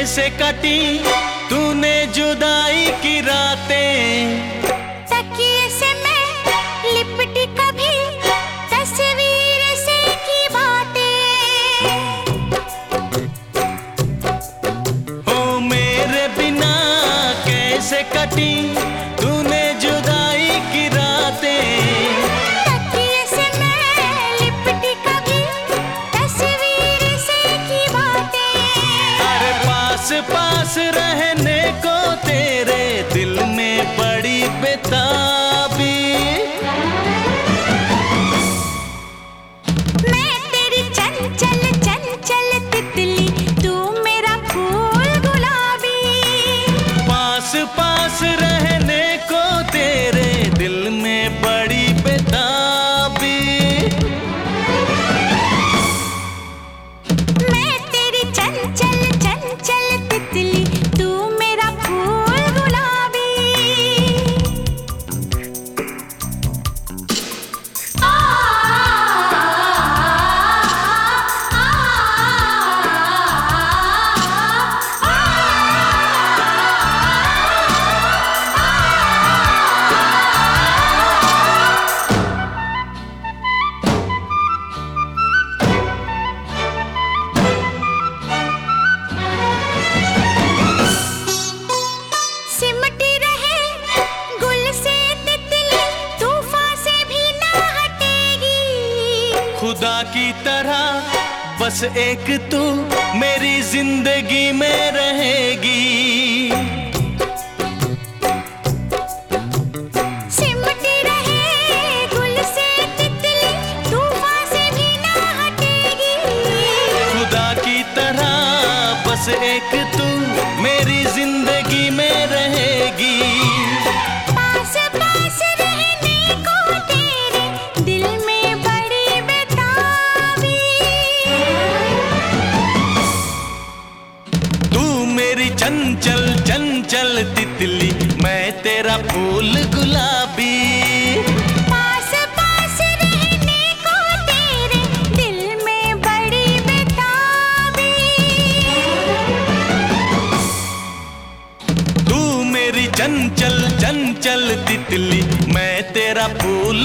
कैसे कटी तूने जुदाई की रातें। तकिए से मैं लिपटी कभी तस्वीर से की बातें। ओ मेरे बिना कैसे कटी पास पास रहने को तेरे दिल में बड़ी बेताबी। मैं तेरी चंचल चंचल तितली तू मेरा फूल गुलाबी। पास खुदा की तरह बस एक तू मेरी ज़िंदगी में रहेगी। रहे से से भी ना हटेगी। खुदा की तरह बस एक तू तेरा फूल गुलाबी। पास पास रहने को तेरे दिल में बड़ी बेताबी। तू मेरी चंचल चंचल तितली मैं तेरा फूल